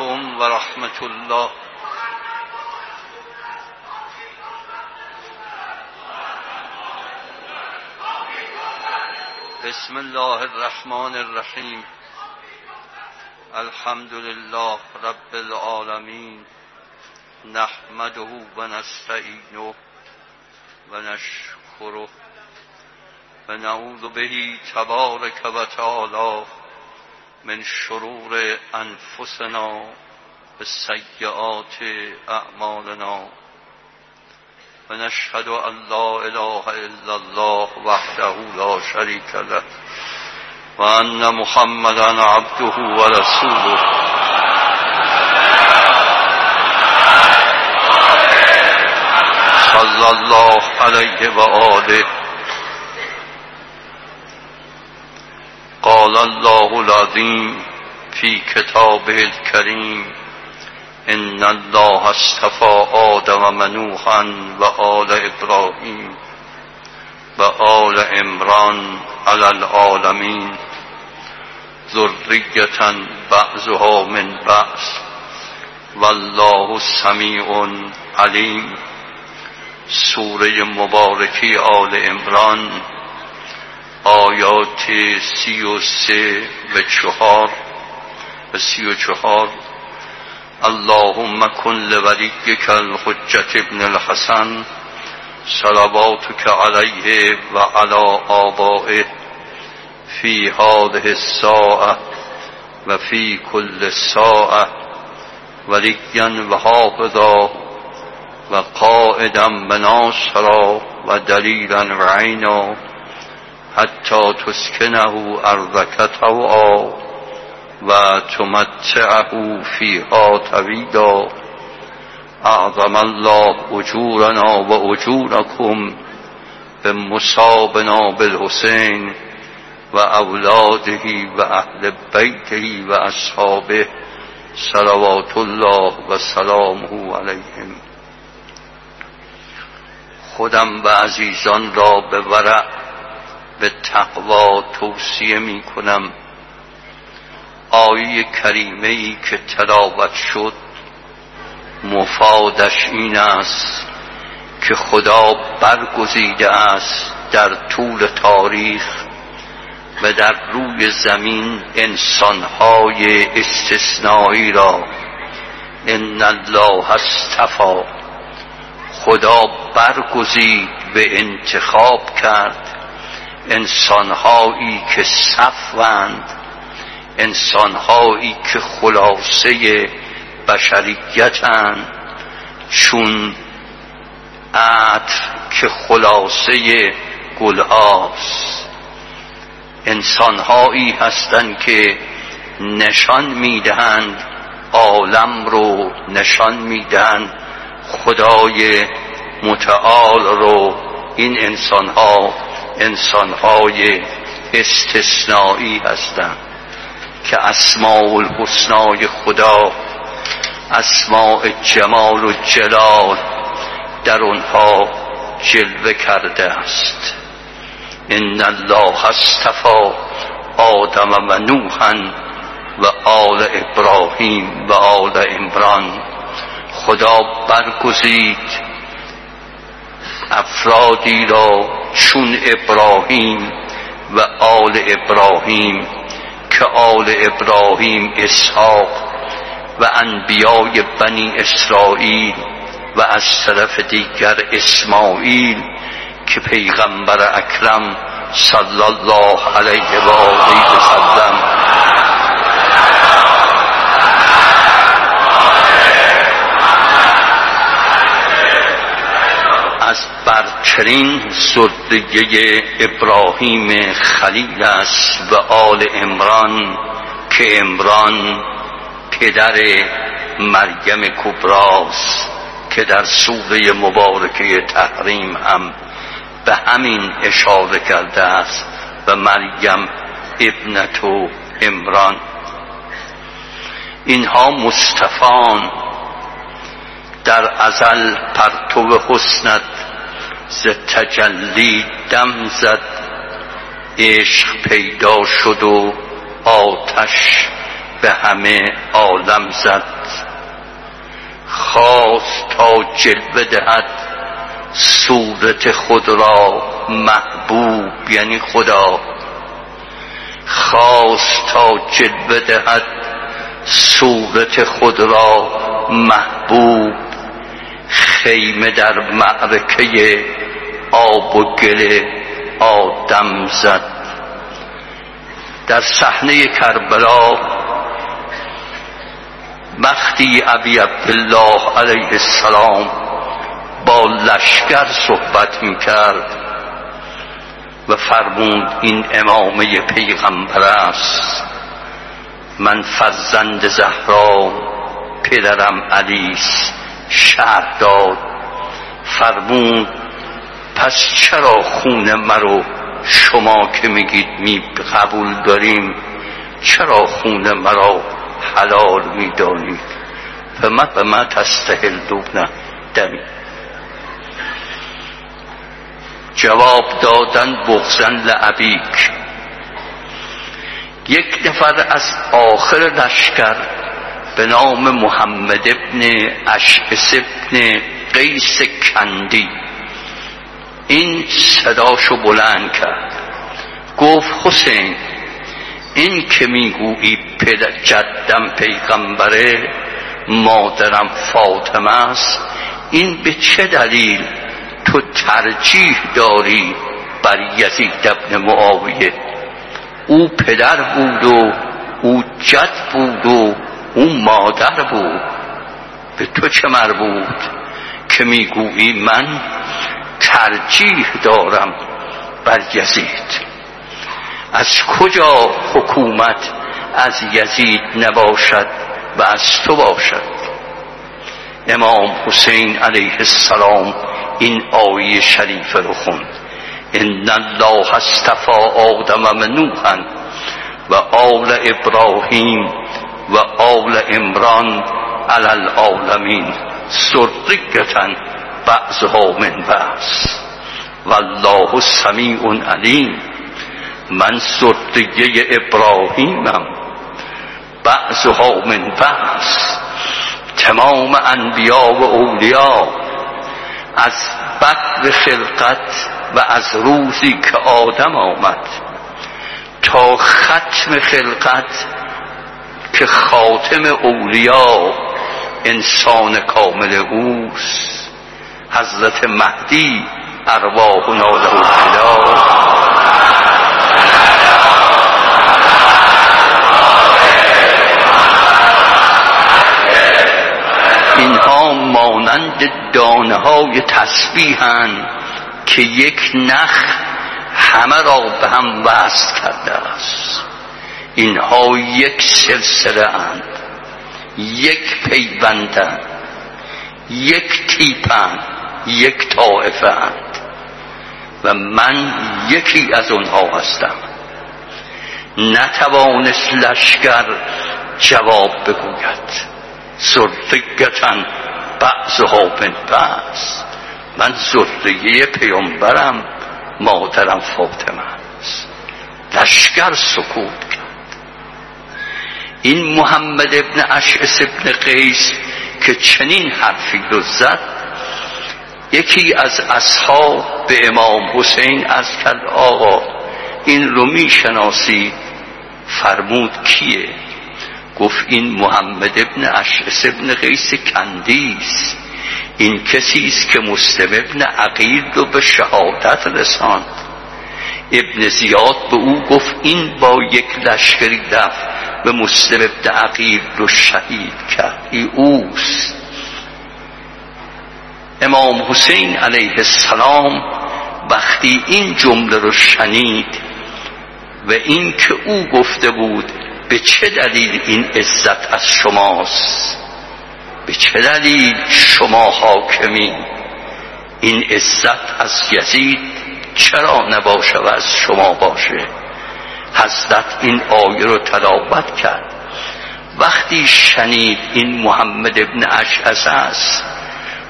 علیکم و رحمت الله. بسم الله الرحمن الرحیم. الحمد لله رب العالمین. نحمده و نستعینه و نشکره. و نعوذ به تبارک و تعالی من شرور انفسنا و سیئات اعمالنا و نشهد ان لا اله الا الله وحده لا شریک له و ان محمدا عبده و رسوله صلی الله علیه و قال الله العظیم فی کتابه الكریم ان الله اصطفى آدم منوحا و آل ابراهیم و آل عمران علی العالمین ذریتا بعضها من بعض والله سمیع علیم سوره مبارکی آل عمران آیات سی و سه و چهار و سی و چهار. اللهم کن لولیک الحجت ابن الحسن صلواتك علیه و علی آبائه فی هذه الساعه و فی کل ساعه ولیا و حافظا و قائدا بناصرا و دلیلا و عینا. حتی تسکنه ارضک طوعا و تمتعه فیها طویلا. اعظم الله اجورنا و اجورکم به مصابنا بالحسین و اولاده و اهل بیته و اصحابه صلوات الله و سلامه علیهم. خودم و عزیزان را به ورع به تقوا توصیه می کنم آیه کریمه ای که تلاوت شد مفادش این است که خدا برگزیده است در طول تاریخ و در روی زمین انسانهای استثنایی را. ان الله استفا. خدا برگزید به انتخاب کرد. انسانهایی که صفوند انسانهایی که خلاصه بشریتند چون عطر که خلاصه گلهاست. انسانهایی هستند که نشان می‌دهند عالم رو نشان می‌دهند. خدای متعال رو این انسانها انسانهای استثنایی هستند که اسماء الحسنای خدا اسماء جمال و جلال در آنها جلوه کرده است. ان الله اصطفى آدم و نوحا و آل ابراهیم و آل عمران. خدا برگزید افرادی را چون ابراهیم و آل ابراهیم که آل ابراهیم اسحاق و انبیای بنی اسرائیل و از طرف دیگر اسماعیل که پیغمبر اکرم صلی الله علیه و آله و برترین ذریه ابراهیم خلیل است و آل امران که امران پدر مریم کبراست که در سوره مبارکه تحریم هم به همین اشاره کرده است و مریم ابنت و امران اینها مصطفان در ازل پرتو حسنت ز تجلی دم زد. عشق پیدا شد و آتش به همه عالم زد. خواست تا جلوه دهد صورت خود را محبوب یعنی خدا. خواست تا جلوه دهد صورت خود را محبوب. خیمه در معرکه آب و گل آدم زد. در صحنه کربلا وقتی ابی عبدالله علیه السلام با لشکر صحبت می‌کرد و فرمود این امامه پیغمبر است. من فرزند زهرا پدرم علیس شهر داد فرمود پس چرا خون مرو شما که میگید می قبول داریم؟ چرا خون مرا حلال می‌دانید؟ فما به ما تستهل دوبنه دمی. جواب دادن بغزن لعبیک. یک نفر از آخر لشکر به نام محمد ابن اشعس ابن قیس کندی. این صداشو بلند کرد. گفت حسین این که می‌گویی پدر جدم پیغمبره مادرم فاطمه است این به چه دلیل تو ترجیح داری بر یزید ابن معاویه؟ او پدر بود و او جد بود و او مادر بود. به تو چه مربوط که می‌گویی من ترجیح دارم بر یزید از کجا حکومت از یزید نباشد و از تو باشد؟ امام حسین علیه السلام این آیه شریف رو خوند. ان الله استفا آدم و نوحا و آل ابراهیم و آل عمران علی العالمین سرقیتا بعضها من بعض والله سمیع علیم من سرقیه ابراهیمم بعضها من بعض تمام انبیا و اولیا از بدر خلقت و از روزی که آدم آمد تا ختم خلقت که خاتم اولیا انسان کامل اوست حضرت مهدی ارواحنا له فدا اینها مانند دانه های تسبیحن که یک نخ همه را به هم وصل کرده است. اینها یک سلسله اند یک پیوندند یک تیپند یک طائفه اند و من یکی از اونها هستم. نتوانست لشکر جواب بگوید. سرفگتن بعضها من بعض. من ذریه پیامبرم مادرم فاطمه است. لشکر سکوت کرد. این محمد ابن اشعس ابن قیس که چنین حرفی رو زد یکی از اصحاب به امام حسین از کرد آقا این رو می‌شناسی؟ فرمود کیه؟ گفت این محمد ابن اشعس ابن قیس کندیست این کسی است که مسلم ابن عقیل رو به شهادت رساند. ابن زیاد به او گفت این با یک لشکری رفت به مسلم ابن عقیل رو شهید کرد. ای اوست. امام حسین علیه السلام وقتی این جمله رو شنید و این که او گفته بود به چه دلیل این عزت از شماست؟ به چه دلیل شما حاکمین؟ این عزت از یزید چرا نباشه و از شما باشه؟ حضرت این آیه رو تلاوت کرد. وقتی شنید این محمد ابن اشعث است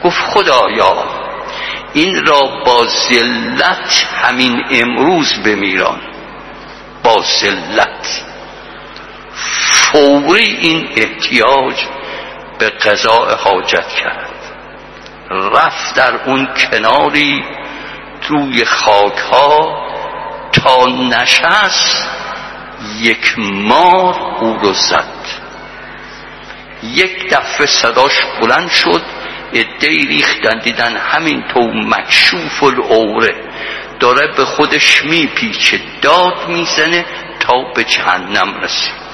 گفت خدایا این را با ذلت همین امروز بمیران. با ذلت. فوری این احتیاج به قضاء حاجت کرد. رفت در اون کناری توی خاک ها تا نشست یک مار او رو زد. یک دفعه صداش بلند شد ادهی ریختن دیدن همینطور مکشوف العوره. داره به خودش میپیچه داد می‌زنه تا به جهنم رسید.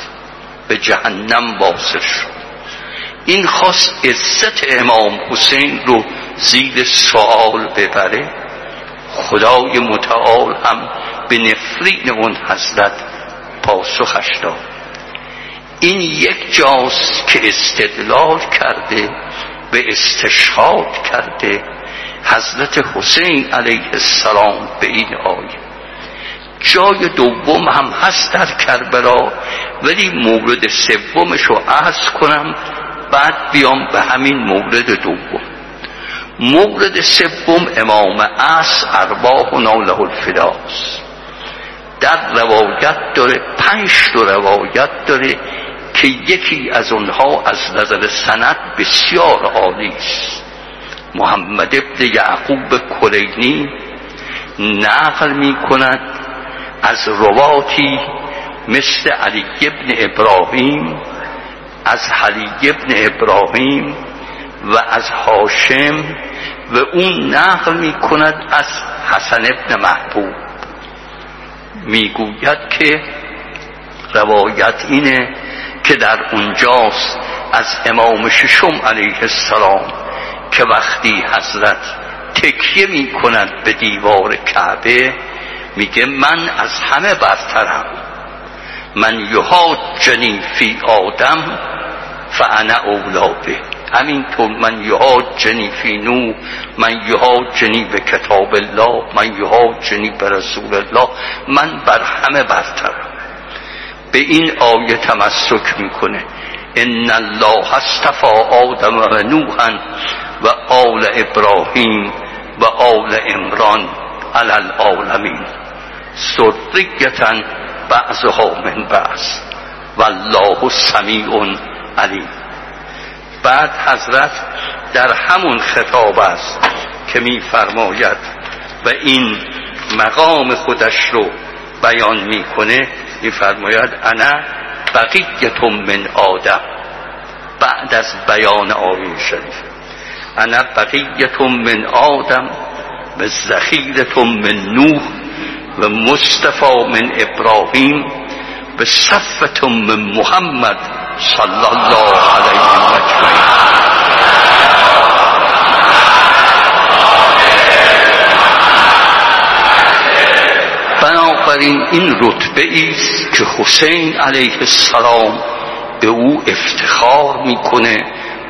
به جهنم واصل شد. این خاص عزت امام حسین رو زیر سوال ببره. خدای متعال هم به نفرین اون حضرت پاسخش داد. این یک جاست که استدلال کرده به استشهاد کرده حضرت حسین علیه السلام به این آیه. جای دوم هم هست در کربلا ولی مورد سومش رو عرض کنم بعد بیام به همین مورد دوم. مورد سوم امام اس ارباه و ناله الفداست در روایت داره پنج تا روایت داره که یکی از اونها از نظر سند بسیار عالی است. محمد ابن یعقوب کلینی نقل می کند از رواتی مثل علی ابن ابراهیم از حلی ابن ابراهیم و از هاشم و اون نقل می کند از حسن ابن محبوب. می‌گوید که روایت اینه که در اونجاست از امام ششم علیه السلام که وقتی حضرت تکیه می کند به دیوار کعبه میگه من از همه برترم. من یهاجنی فی آدم فانا اولابه همینطور من یهاجنی فی نو من یهاجنی به کتاب الله من یهاجنی به رسول الله من بر همه برترم. به این آیه تمسک می‌کنه. ان الله استفا آدم و نوحا و آل ابراهیم و آل عمران علی العالمین. سرقیتا بعضها من بعض. والله سمیع علیم. بعد حضرت در همون خطاب است که میفرماید و این مقام خودش رو بیان می‌کنه. میفرماید انا بقیت من آدم بعد از بیان آیه شریف. انا بقیت من آدم و زخیرت من نوح و مصطفى من ابراهیم و صفت من محمد صلی الله علیه و بنابراین این رتبه است که حسین علیه السلام به او افتخار می‌کنه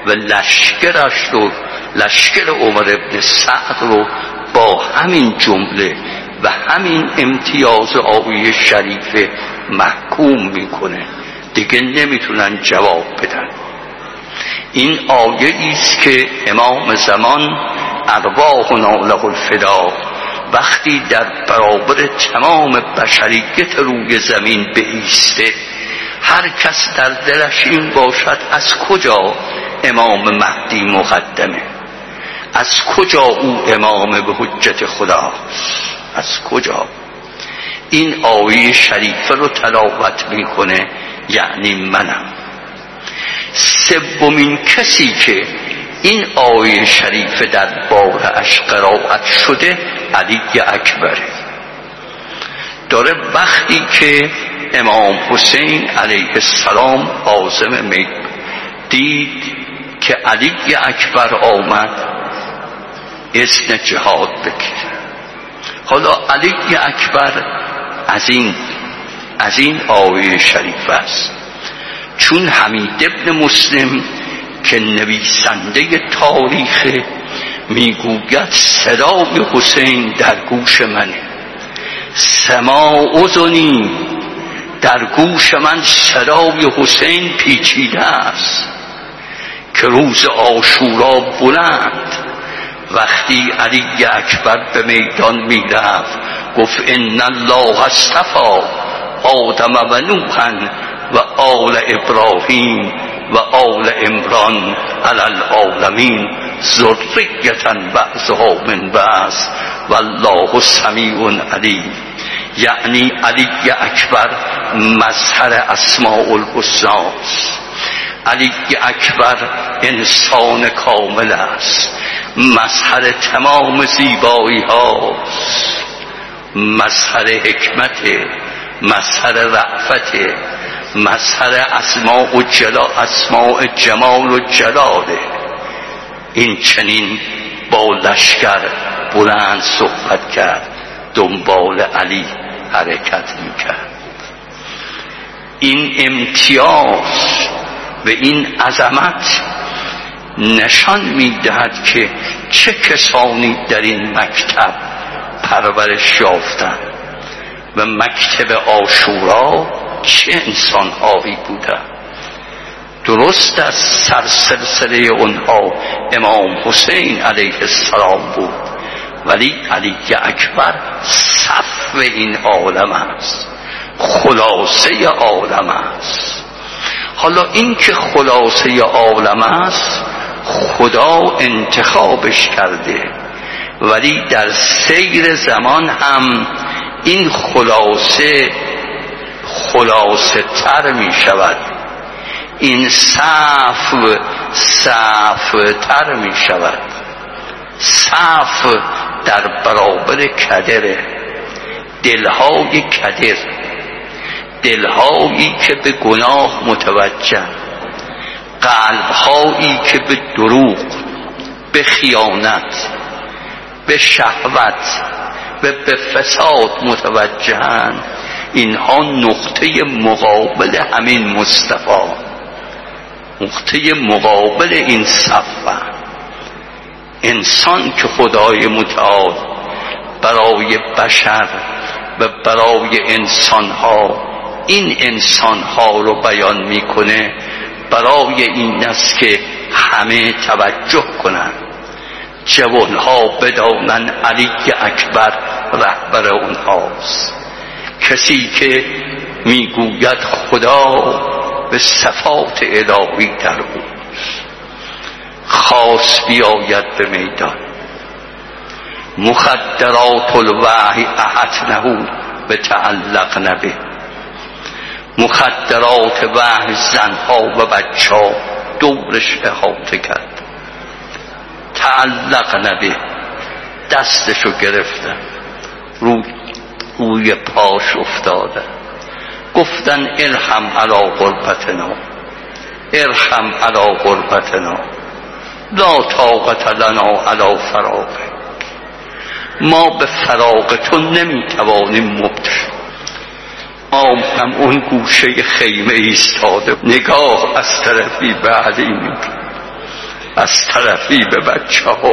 و لشکرش رو لشکر عمر ابن سعد رو با همین جمله و همین امتیاز آوی شریف محکوم می‌کنه. دیگه نمی‌تونن جواب بدن. این آیه است که امام زمان ارواح له الفدا وقتی در برابر تمام بشریت روی زمین بیسته هر کس در دلش این باشد از کجا امام مهدی مقدمه؟ از کجا او امام به حجت خدا؟ از کجا؟ این آیه شریفه رو تلاوت می‌کنه یعنی منم. سومین کسی که این آیه شریفه در بارش قرائت شده علی اکبره داره وقتی که امام حسین علیه السلام آزم می دید که علی اکبر آمد اسم جهاد بگیر حالا علی اکبر از این از این آیه شریف است. چون حمید ابن مسلم که نویسنده تاریخ می‌گوید صدای حسین در گوش منه. سما ازنی در گوش من صدای حسین پیچیده است که روز آشورا بلند. وقتی علی اکبر به میدان می‌رفت گفت ان الله استفا آدم و نوحا و آل ابراهیم. و آل عمران علی العالمین ذریتا بعضها من بعض و الله سمیع علیم. یعنی علی اکبر مظهر اسماء الحسنا علی اکبر انسان کامل است. مظهر تمام زیبایی هاست مظهر حکمت مظهر رعفت مظهر اسماء و جلا اسماء جمال و جلاله. این چنین با لشکر بلند صحبت کرد. دنبال علی حرکت می‌کرد. این امتیاز و این عظمت نشان می‌دهد که چه کسانی در این مکتب پرورش یافتند و مکتب آشورا چه انسان هایی بودند درست از سرسلسله اونها امام حسین علیه السلام بود ولی علی اکبر صف این عالم است خلاصه عالم است. حالا این که خلاصه عالم است خدا انتخابش کرده ولی در سیر زمان هم این خلاصه خلاصه تر می شود. این صف صف تر می شود. صف در برابر کدره دلهای کدر. دلهایی که به گناه متوجه. قلبهایی که به دروغ به خیانت به شهوت و به فساد متوجهند. اینها نقطه مقابل همین مصطفی. نقطه مقابل این صفه انسان که خدای متعال برای بشر و برای انسانها این انسانها رو بیان می‌کنه برای این است که همه توجه کنند. جوانها بدانن علی اکبر رهبر اونهاست. کسی که می‌گوید خدا به صفات الهی در او خاص بیاید به میدان. مخدرات الوحی نهو به تعلق نبه. مخدرات وحی زنها و بچه ها دورش احاطه کرد. تعلق نبه. دستشو گرفتن. رو روی پاش افتاده. گفتن ارحم علا غربتنا. ارحم علا غربتنا. لا طاقت لنا علا فراغه ما به فراغ تو نمی‌توانیم مبتش ما هم اون گوشه خیمه ایستاده. نگاه از طرفی به علی از طرفی به بچه ها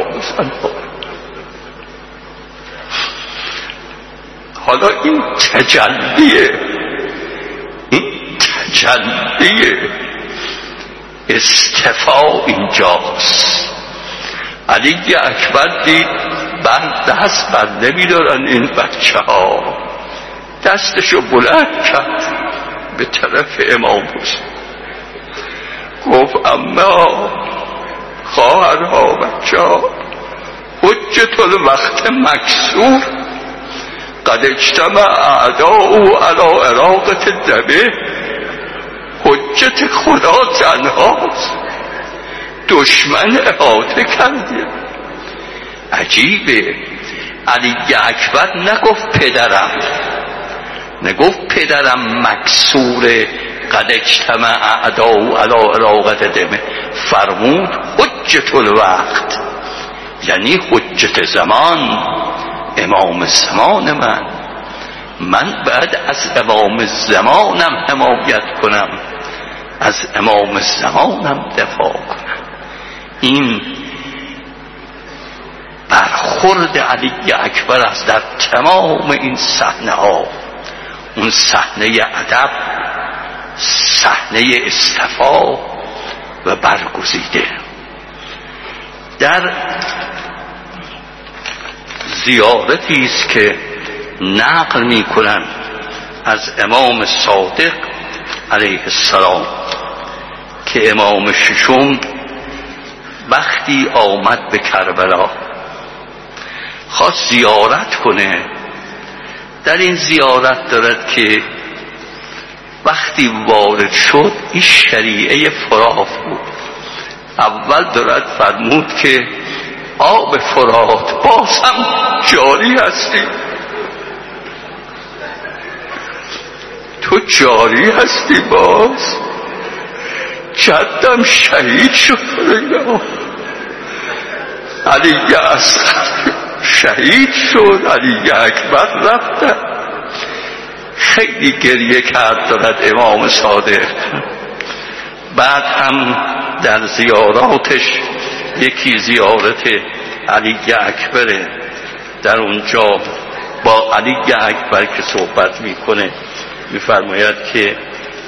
حالا این تجلیه این تجلیه استفا اینجاست. علی اکبر دید بعد دست بر نمیدارن این بچه ها دستشو بلند کرد به طرف امام حسین. گفت اما خواهرها بچه ها حجت الوقت مکسور قد اجتمع اعداء علا اراقت دمه حجت خدا تنهاست. دشمن احاطه کرده. عجیبه. علی اکبر نگفت پدرم. نگفت پدرم مکسور قد اجتمع اعداء علا اراقت دمه فرمود حجت الوقت. یعنی حجت زمان. امام زمان من. من بعد از امام زمانم حمایت کنم. از امام زمانم دفاع کنم. این برخورد علی اکبر است در تمام این صحنه ها. اون صحنه ادب صحنه استفا و برگزیده. در زیارتی است که نقل می از امام صادق علیه السلام که امام ششم وقتی آمد به کربلا خواست زیارت کنه. در این زیارت دارد که وقتی وارد شد این شریعه فرات بود. اول دارد فرمود که آب فرات باز هم جاری هستی. تو جاری هستی باز. جدم شهید شد علی اصغر شهید شد علی اکبر رفته. خیلی گریه کرد دارد امام صادق. بعد هم در زیاراتش یکی زیارت علی اکبره. در اونجا با علی اکبر که صحبت می‌کنه میفرماید که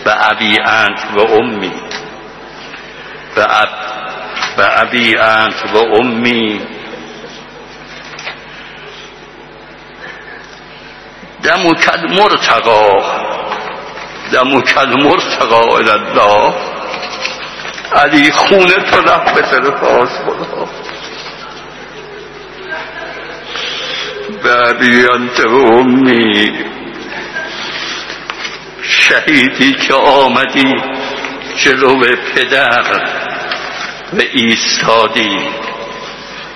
به ابی انت و امی. به ابی انت و امی. دمك المرتقى دمك المرتقا الله علی خونه تو رفت به طرف آسمان بعدی انت امی. شهیدی که آمدی جلو پدر و ایستادی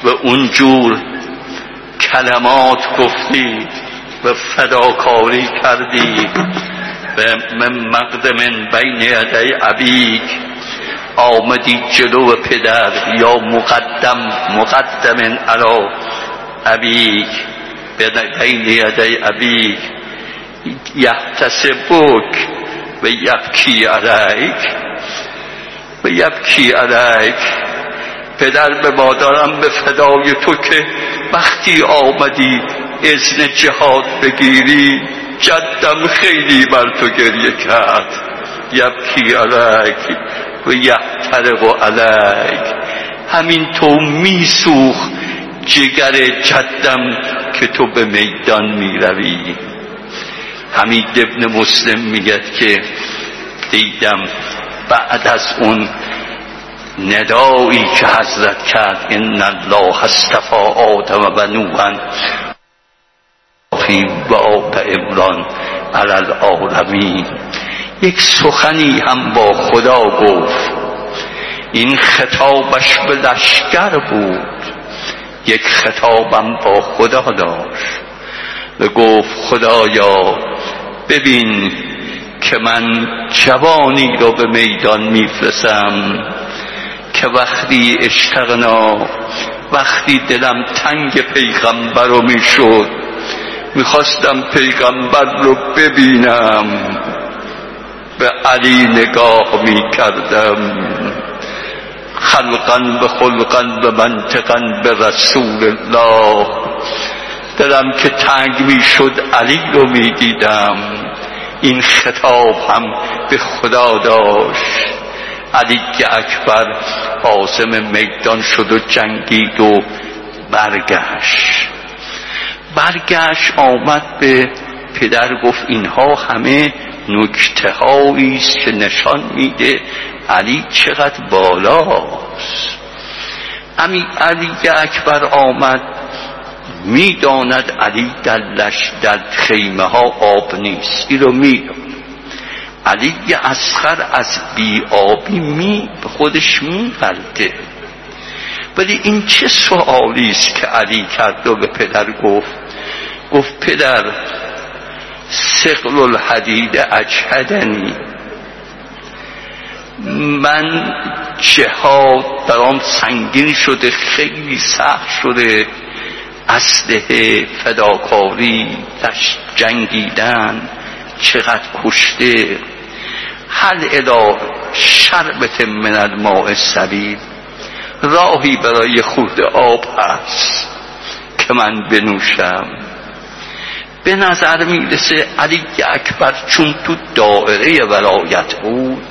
و اونجور کلمات گفتی و فداکاری کردی. به من مقدم بین یدی عبیک آمدی جلو پدر یا مقدم مقدم علا. عبیک بین یدی عبیک یحتسبک و یبکی علیک. و یبکی علیک. پدر به مادرم به فدای تو که وقتی آمدی اذن جهاد بگیری جدم خیلی بر تو گریه کرد. یبکی علیک. و یحترق علیک. همین تو میسوخ جگر جدم که تو به میدان می‌روی. همین ابن مسلم میگد که دیدم بعد از اون ندایی که حضرت کرد ان الله استفا آدم و نوحا فی و آب امران علال العالمین. یک سخنی هم با خدا گفت. این خطابش به لشکر بود. یک خطابم با خدا داشت. و گفت خدایا ببین که من جوانی رو به میدان میفرسم که وقتی اشتغنا وقتی دلم تنگ پیغمبر رو می‌شد می‌خواستم پیغمبر رو ببینم. به علی نگاه می‌کردم. خلقا به خلقا به منطقا به رسول الله. دلم که تنگ می‌شد علی رو می‌دیدم. این خطاب هم به خدا داشت. علی اکبر قاسم میدان شد و جنگید و برگشت. برگشت آمد به پدر گفت اینها همه نکته است که نشان میده علی چقدر بالاست. امی علی اکبر آمد می‌داند علی در لش در خیمه ها آب نیست. این رو می‌داند علی اسخر از بی آبی می خودش میغلطه ولی این چه سوالی است که علی کرد و به پدر گفت؟ گفت پدر سقل الحدید اجهدنی. من جهاد برام سنگین شده خیلی سخت شده. اسلحه فداکاری جنگیدن چقدر کشته. هل الا شربت من الماء سبیل. راهی برای خورد آب هست که من بنوشم. به نظر می‌رسه علی اکبر چون تو دائره ولایت بود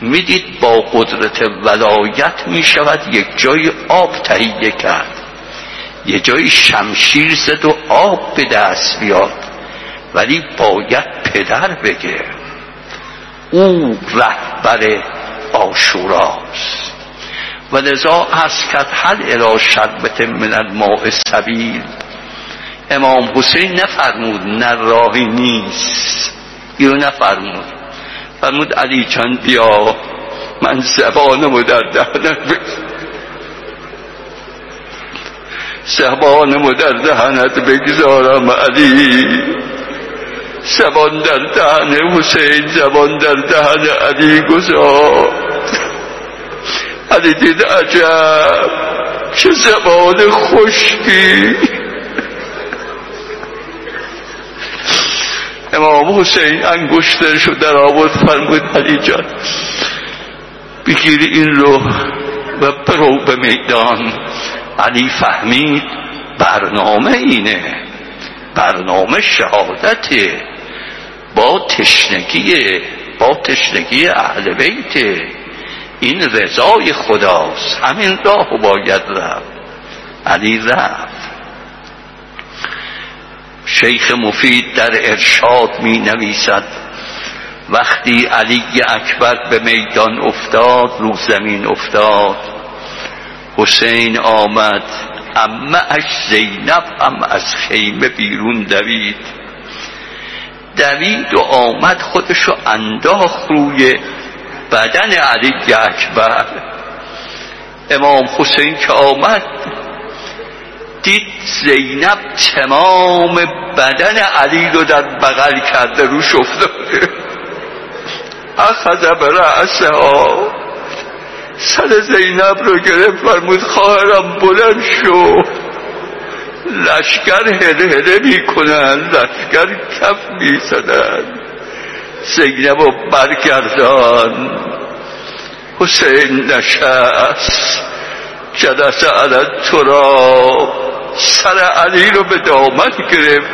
می‌دید با قدرت ولایت می‌شود یک جای آب تهیه کرد. یه جای شمشیر زد و آب به دست بیاد ولی باید پدر بگه. او رهبر آشوراست و لذا از کرد حل الى شربت من الماء سبیل امام حسین نفرمود نه راهی نیست. اینو نفرمود. فرمود علی چند بیا من زبانمو در دهنت زبانمو در دهنت بگذارم علی. زبان در دهن حسین زبان در دهن علی گذار. علی دید عجب چه زبان خشکی امام حسین انگشترش رو در آورد فرمود علی جان بگیر این رو و برو به میدان. علی فهمید برنامه اینه برنامه شهادته با تشنگی با تشنگی اهل بیت. این رضای خداست همین راه باید رفت. علی رفت. شیخ مفید در ارشاد می نویسد. وقتی علی اکبر به میدان افتاد رو زمین افتاد. حسین آمد اما اش زینب هم از خیمه بیرون دوید. دوید و آمد خودشو انداخت روی بدن علی اکبر. امام حسین که آمد دید زینب تمام بدن علی رو در بغل کرده روش افتاده اخذ برعسه ها سر زینب رو گرفت فرمود خواهرم بلند شو. لشکر هده هده می کنن لشکر کف می زدن زینب رو برگردان. حسین نشست. جدس عدد تراب سر علی رو به دامن گرفت.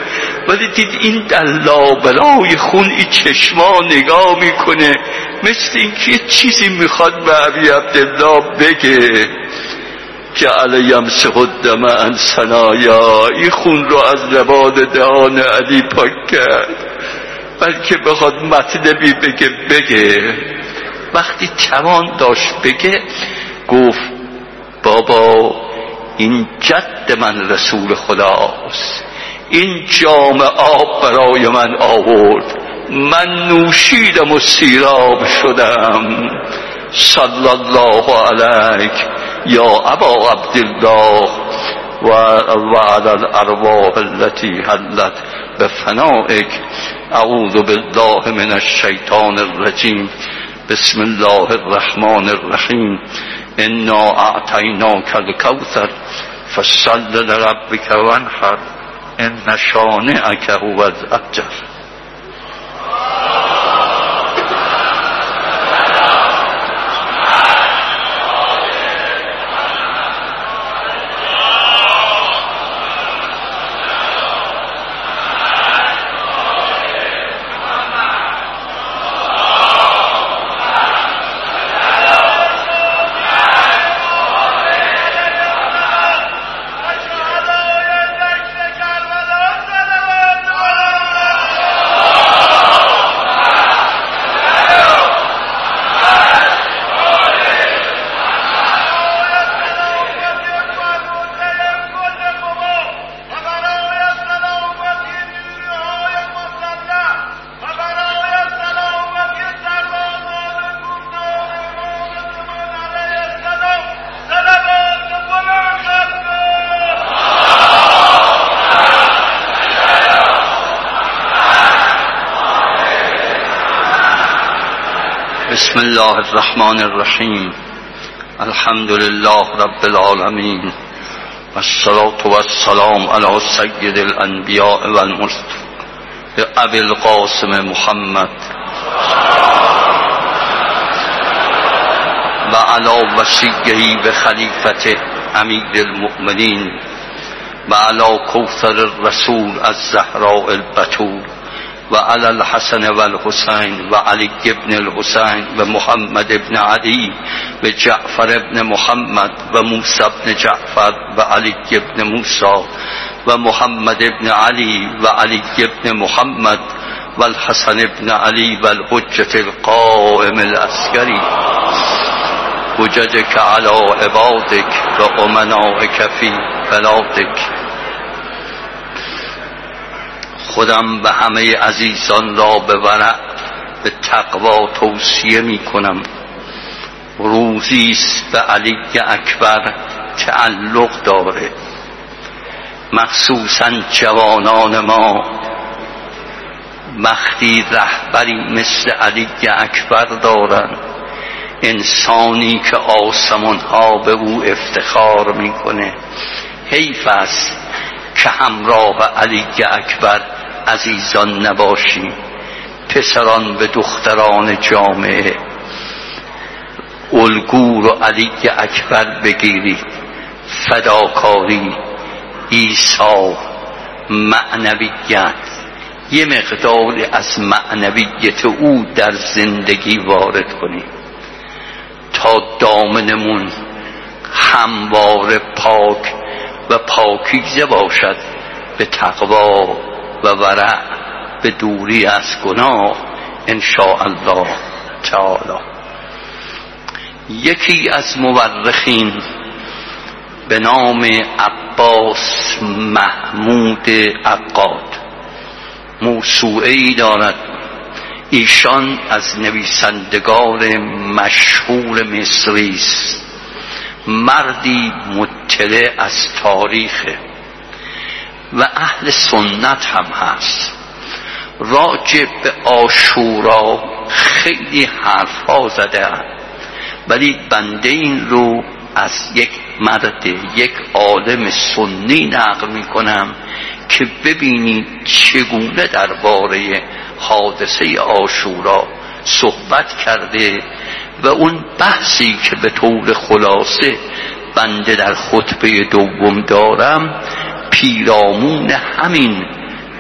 ولی دید این دلابلای خون این چشما نگاه می‌کنه. مثل اینکه چیزی می‌خواد به عبی عبدالله بگه. جعل یمسح الدم ان سنایا این خون رو از لباد دهان علی پاک کرد. بلکه بخواد مطلبی بگه بگه. وقتی توان داشت بگه گفت بابا این جد من رسول خداست. این جام آب برای من آورد. من نوشیدم و سیراب شدم. صلی الله علیک یا ابا عبدالله و وعد الارواح التي حلت بفنائك اعوذ بالله من الشیطان الرجیم. بسم الله الرحمن الرحیم. انا اعطیناک الكوثر فصل لربك وانحر ان شانئك هو الابتر الله الرحمن الرحیم. الحمد لله رب العالمین. والصلاة والسلام على سید الانبیاء والمرسلین. ابی القاسم محمد. و على وسیعه و خلیفت امیر المؤمنین. و علا کوثر الرسول از زهراء البتول. وعلى الحسن والحسين وعلي بن الحسين ومحمد بن علي وجعفر بن محمد وموسى بن جعفر وعلي بن موسى ومحمد بن علي وعلي بن محمد والحسن بن علي والحجة القائم العسكري. حججك على عبادك وأمنائك في بلادك. خودم به همه عزیزان را به ورع به تقوا توصیه می کنم. روزیست به علی اکبر تعلق داره. مخصوصا جوانان ما. وقتی رهبری مثل علی اکبر دارن انسانی که آسمان ها به او افتخار می‌کنه. حیف است که همراه علی اکبر عزیزان نباشیم پسران به دختران جامعه. الگو و علی اکبر بگیرید فداکاری ایسا معنویت. یه مقدار از معنویت او در زندگی وارد کنیم تا دامنمون هموار پاک و پاکیزه باشد به تقوا. و ورع به دوری از گناه ان الله تعالی. یکی از مورخین به نام عباس محمود عقاد موسوعه ای دارد. ایشان از نویسندگان مشهور مصری است. مردی مطلع از تاریخ. و اهل سنت هم هست. راجع به آشورا خیلی حرف ها زده ولی بنده این رو از یک مرد یک عالم سنی نقل می کنم که ببینید چگونه درباره حادثه آشورا صحبت کرده و اون بحثی که به طور خلاصه بنده در خطبه دوم دارم پیرامون همین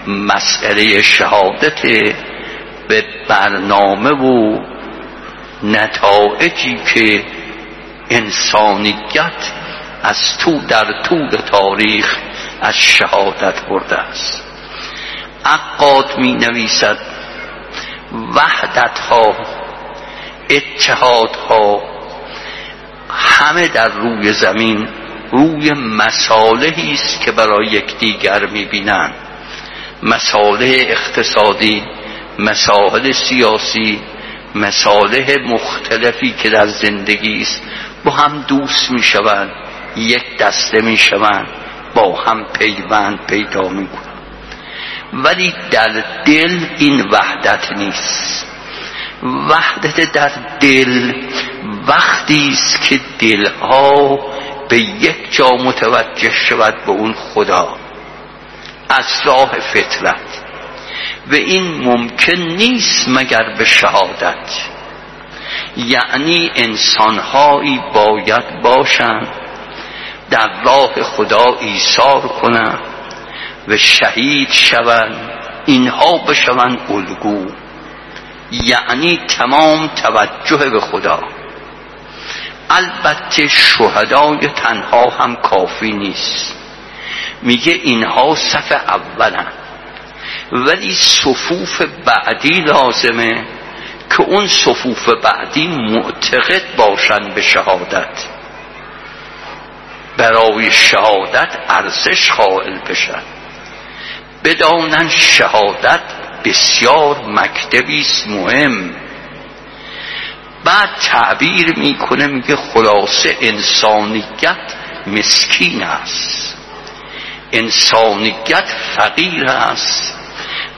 مسئله شهادت به برنامه و نتایجی که انسانیت از تو در طول تاریخ از شهادت برده است. عقاد می نویسد وحدت ها اتحاد ها همه در روی زمین روی مسالهی است که برای یکدیگر می‌بینند. مساله اقتصادی مسائل سیاسی مساله مختلفی که در زندگی است با هم دوست می‌شوند یک دسته می‌شوند با هم پیوند پیدا می‌کنند. ولی در دل این وحدت نیست. وحدت در دل وقتی است که دلها به یک جا متوجه شود به اون خدا. از راه فطرت. و این ممکن نیست مگر به شهادت. یعنی انسانهایی باید باشند در راه خدا ایثار کنند و شهید شوند اینها بشوند الگو. یعنی تمام توجه به خدا. البته شهدای تنها هم کافی نیست. میگه اینها صف اولن. ولی صفوف بعدی لازمه که اون صفوف بعدی معتقد باشن به شهادت. برای شهادت ارزش قائل بشن. بدانن شهادت بسیار مکتبی است مهم. بعد تعبیر می‌کنه میگه خلاصه انسانیت مسکین است. انسانیت فقیر است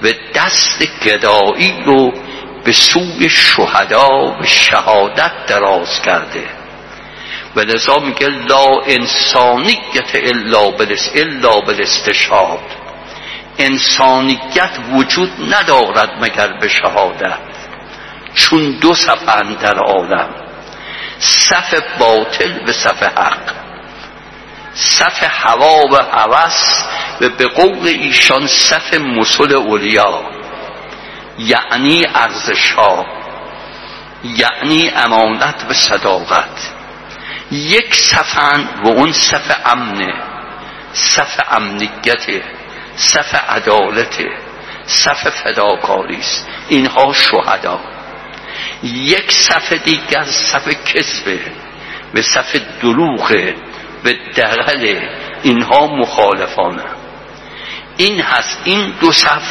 و دست گدایی رو به سوی شهدا و شهادت دراز کرده. و لذا میگه لا انسانیت الا بلس الا بالاستشهاد انسانیت وجود ندارد مگر به شهادت. چون دو صف در عالم صف باطل به صف حق. صف هوا و هوس و به قول ایشان صف مسل اولیا یعنی ارزش یعنی امانت و صداقت. یک صفن و اون صف امنه صف امنیت صف عدالت صف فداکاری است اینها شهدا. یک صف دیگر صف کذبه به صف دروغه به دقل اینها مخالفانه. این هست این دو صف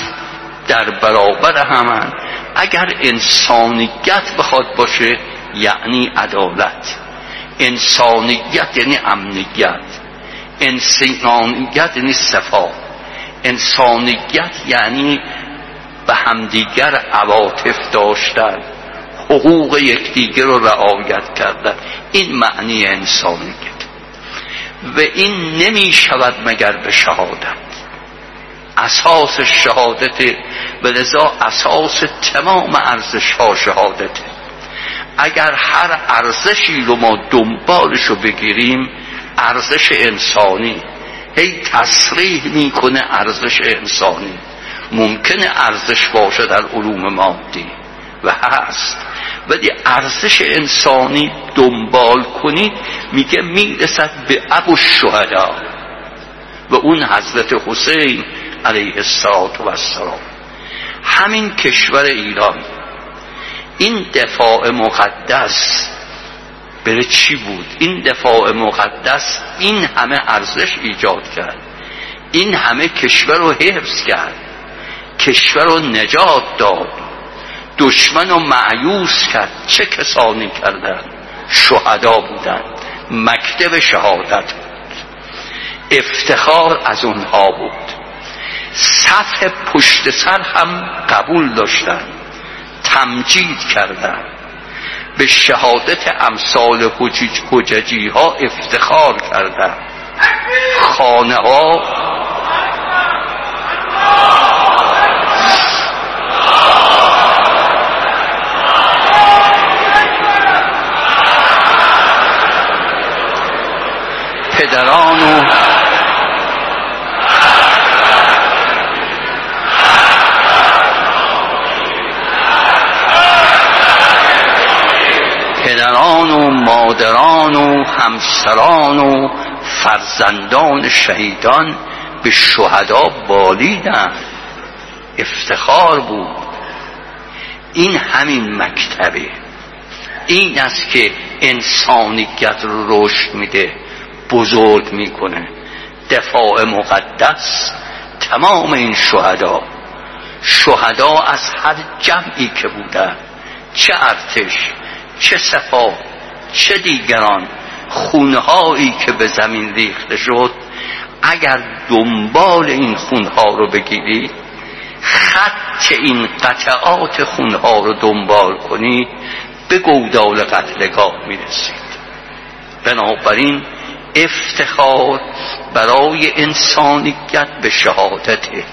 در برابر همان اگر انسانیت بخواد باشه یعنی عدالت. انسانیت یعنی امنیت. انسانیت یعنی صفا. انسانیت یعنی به همدیگر عواطف داشتن. حقوق یکدیگر رو رعایت کردن این معنی انسانیت و این نمی شود مگر به شهادت. اساس شهادت و لذا اساس تمام ارزش ها شهادته اگر هر ارزشی رو ما دنبالش رو بگیریم ارزش انسانی. هی تصریح می‌کنه ارزش انسانی. ممکنه ارزش باشه در علوم مادی. و هست. ولی ارزش انسانی دنبال کنید میگه می‌رسد به ابو شهدا و اون حضرت حسین علیه السلام همین کشور ایران. این دفاع مقدس بره چی بود؟ این دفاع مقدس این همه ارزش ایجاد کرد. این همه کشور رو حفظ کرد. کشور رو نجات داد. دشمن رو معیوس کرد. چه کسانی کردن شهدا بودن مکتب شهادت بود. افتخار از اونها بود. صف پشت سر هم قبول داشتن تمجید کردن به شهادت امثال حججی ها افتخار کردن خانه ها پدران و پدران و مادران و همسران و فرزندان شهیدان به شهدا بالیدن. افتخار بود. این همین مکتبه. این است که انسانیت رو رشد میده. بزرگ می‌کنه. دفاع مقدس تمام این شهدا. شهدا از هر جمعی که بودن. چه ارتش چه صفا چه دیگران خونهایی که به زمین ریخته شد. اگر دنبال این خونها رو بگیرید خط این قطعات خونها رو دنبال کنید به گودال قتلگاه می‌رسید بنابراین افتخار برای انسانیت به شهادته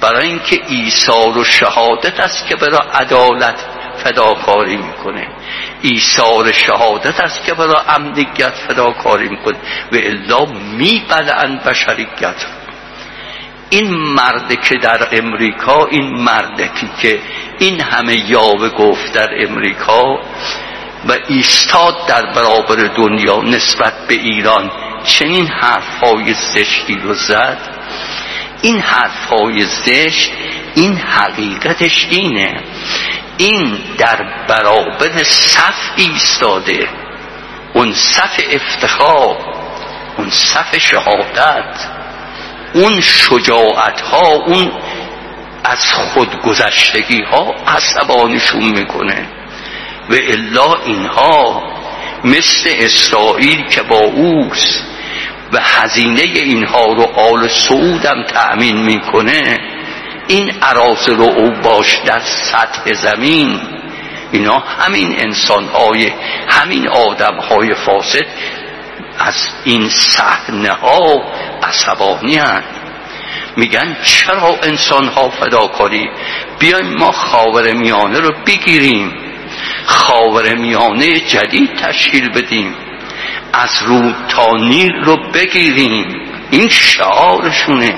برای اینکه ایثار و شهادت است که برای عدالت فداکاری می‌کنه. ایثار شهادت است که برای امنیت فداکاری می‌کنه. و الا میبلعن بشریت. این مرد که در امریکا این مردکی که این همه یاوه گفت در امریکا و ایستاد در برابر دنیا نسبت به ایران. چنین حرفهای زشتی رو زد. این حرفهای زشت این حقیقتش اینه. این در برابر صف ایستاده. اون صف افتخار اون صف شهادت اون شجاعت ها اون از خودگذشتگی ها عصبانشون می‌کنه. و الا اینها مثل اسرائیل که با اوست و هزینه اینها رو آل سعودم تأمین می‌کنه این عراض رو او باش در سطح زمین. اینا همین انسان های همین آدم های فاسد از این صحنه ها عصبانی میگن چرا انسان ها فداکاری بیایم ما خاور میانه رو بگیریم. خاور میانه جدید تشکیل بدیم. از رو تا نیل رو بگیریم. این شعارشونه.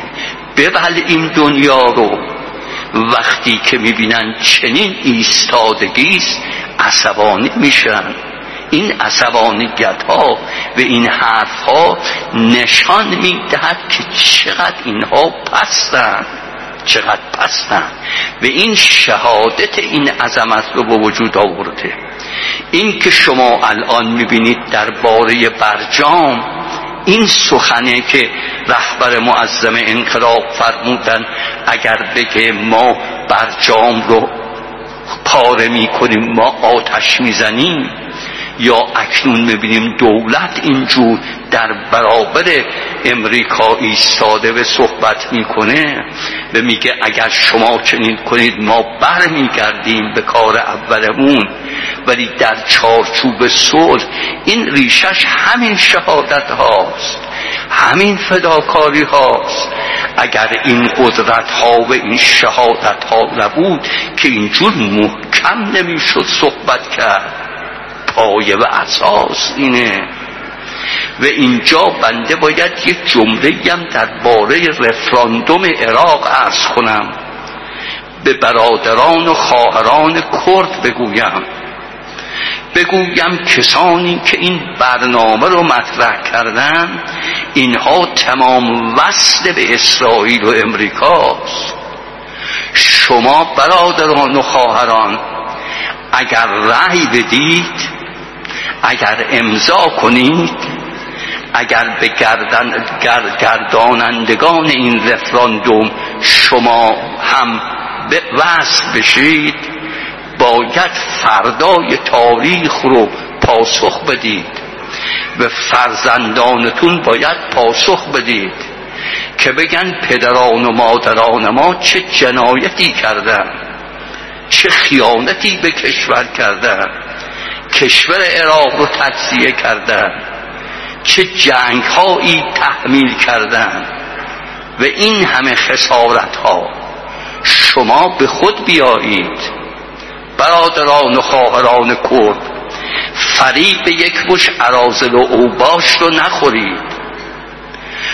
ببلعیم دنیا رو. وقتی که می‌بینن چنین ایستادگیست عصبانی میشن. این عصبانیت ها و این حرف ها نشان می‌دهد که چقدر اینها پستن. چقدر پستن و این شهادت این عظمت رو به وجود آورده. این که شما الان می‌بینید درباره برجام این سخنه که رهبر معظم انقلاب فرمودن اگر بگه ما برجام رو پاره می‌کنیم ما آتش می‌زنیم. یا اکنون می‌بینیم دولت اینجور در برابر امریکا ایستاده و صحبت می‌کنه و میگه اگر شما چنین کنید ما بر میگردیم به کار اولمون. ولی در چارچوب صلح این ریشش همین شهادت هاست همین فداکاری هاست. اگر این قدرت ها و این شهادت ها نبود که اینجور محکم نمی‌شد صحبت کرد. پایه و اساس اینه. و اینجا بنده باید یک جمله هم درباره رفراندوم عراق ارز کنم. به برادران و خواهران کرد بگویم. بگویم کسانی که این برنامه رو مطرح کردن اینها تمام وصل به اسرائیل و امریکاست شما برادران و خواهران اگر رأی بدید اگر امضا کنید اگر به گردن گردانندگان این رفراندوم شما هم به وصل بشید باید فردای تاریخ رو پاسخ بدید. و فرزندانتون باید پاسخ بدید که بگن پدران و مادران ما چه جنایتی کردن چه خیانتی به کشور کردن. کشور عراق رو تجزیه کردن. چه جنگ هایی تحمیل کردن. و این همه خسارت ها شما به خود بیایید. برادران و خواهران کرد فریب یک مش عرازل و اوباش رو نخورید.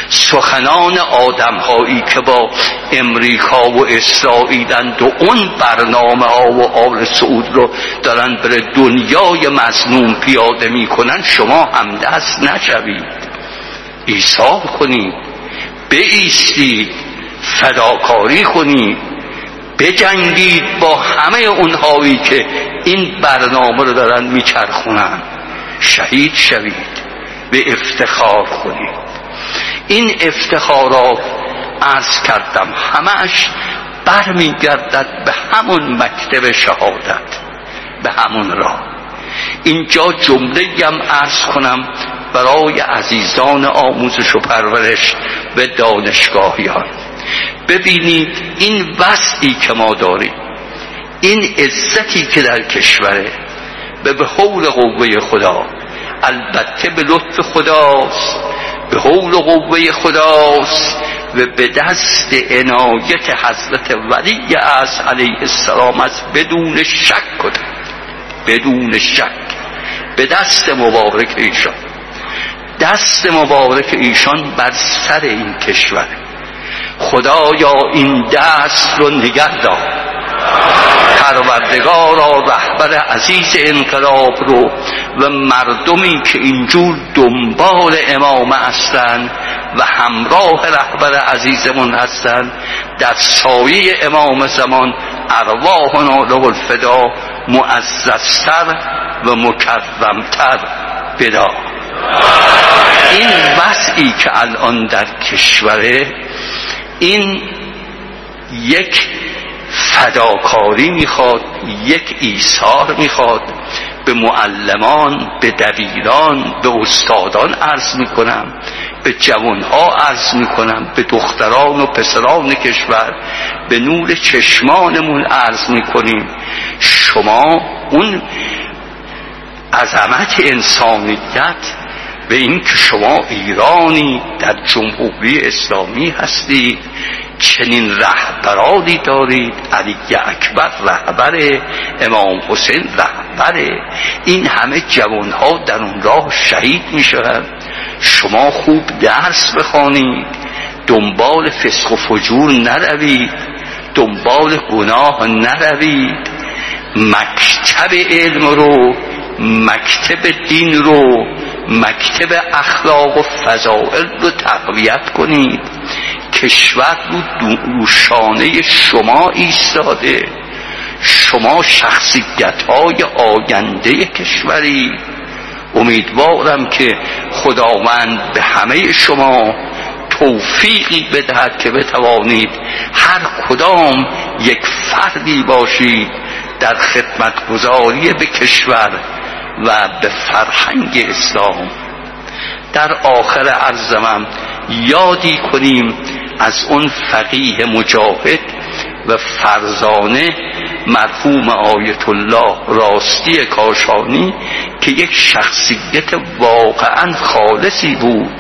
سخنان آدم هایی که با امریکا و اسرائیلند و اون برنامه ها و آل سعود رو دارن بر دنیای مظلوم پیاده می‌کنن شما هم دست نشوید. ایثار کنید. بیستید فداکاری کنید. بجنگید با همه اونهایی که این برنامه رو دارن میچرخونن. شهید شوید. به افتخار کنید. این افتخارات عرض کردم. همش برمیگردد به همون مکتب شهادت به همون راه اینجا جمله هم عرض کنم برای عزیزان آموزش و پرورش به دانشگاهیان. ببینید این وسعی که ما داریم این عزتی که در کشوره به به حول قوه خدا البته به لطف خداست به حول و قوه خداست و به دست عنایت حضرت ولی از علیه السلام است بدون شک کنه. بدون شک. به دست مبارک ایشان. دست مبارک ایشان بر سر این کشور. خدایا این دست رو نگه دار. پروردگارا رهبر عزیز انقلاب رو و مردمی که اینجور دنبال امام هستند و همراه رهبر عزیزمون هستند در سایه امام زمان ارواحنا له الفدا معززتر و مکرمتر بدا این وضعی که الان در کشوره این یک فداکاری می‌خواد یک ایثار می‌خواد. به معلمان به دبیران به استادان عرض می‌کنم. به جوانها عرض می‌کنم. به دختران و پسران کشور. به نور چشمانمون عرض می‌کنیم. شما اون عظمت انسانیت به این که شما ایرانی در جمهوری اسلامی هستید. چنین رهبرانی دارید. علی اکبر رهبر امام حسین رهبر. این همه جوانها در اون راه شهید می شود شما خوب درس بخوانید. دنبال فسق و فجور نروید. دنبال گناه نروید. مکتب علم رو مکتب دین رو مکتب اخلاق و فضائل رو تقویت کنید. کشور رو شانه شما ایستاده. شما شخصیت های آینده کشوری. امیدوارم که خداوند به همه شما توفیقی بدهد که بتوانید هر کدام یک فردی باشید در خدمت گذاری به کشور و به فرهنگ اسلام. در آخر عرضمم یادی کنیم از اون فقیه مجاهد و فرزانه مرحوم آیت الله راستی کاشانی که یک شخصیت واقعا خالصی بود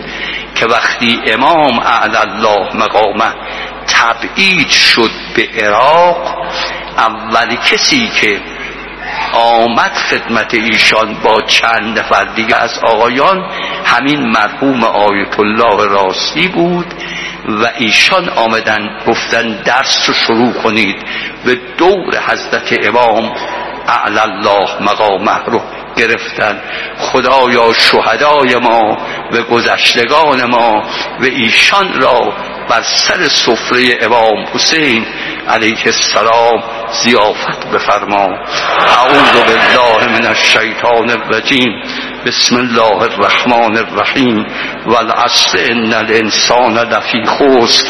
که وقتی امام اعلی الله مقامه تبعید شد به عراق اول کسی که آمد خدمت ایشان با چند نفر دیگه از آقایان همین مرحوم آیت الله راستی بود و ایشان آمدن گفتن درس رو شروع کنید. و دور حضرت امام اعلی الله مقامه رو گرفتن. خدایا شهدای ما و گذشتگان ما و ایشان را بر سر سفره امام حسین علیه السلام زیافت بفرما. اعوذ بالله من الشیطان الرجیم. بسم الله الرحمن الرحیم والعصر إن الإنسان لفی خسر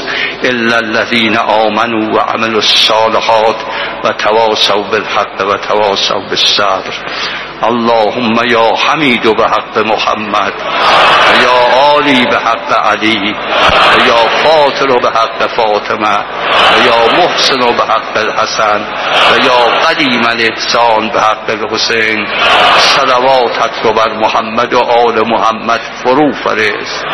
إلا الذين آمنوا وعملوا الصالحات وتواصوا بالحق وتواصوا بالصبر اللهم یا حمید به حق محمد و یا عالی به حق علی و یا فاطر به حق فاطمه و یا محسن به حق الحسن و یا قدیم الاحسان به حق الحسین صلواتت رو بر محمد و آل محمد فرو فرست.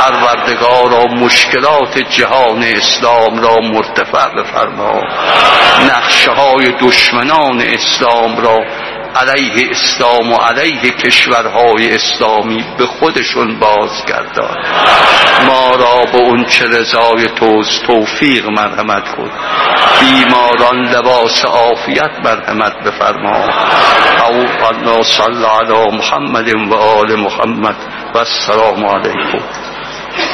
پروردگارا مشکلات جهان اسلام را مرتفع بفرما. نقشه های دشمنان اسلام را علیه اسلام و علیه کشورهای اسلامی به خودشون بازگردان. ما را به اون چه رضای توست توفیق مرحمت کن. بیماران لباس عافیت مرحمت بفرما او صلی علی محمد و آل محمد و السلام علیکم.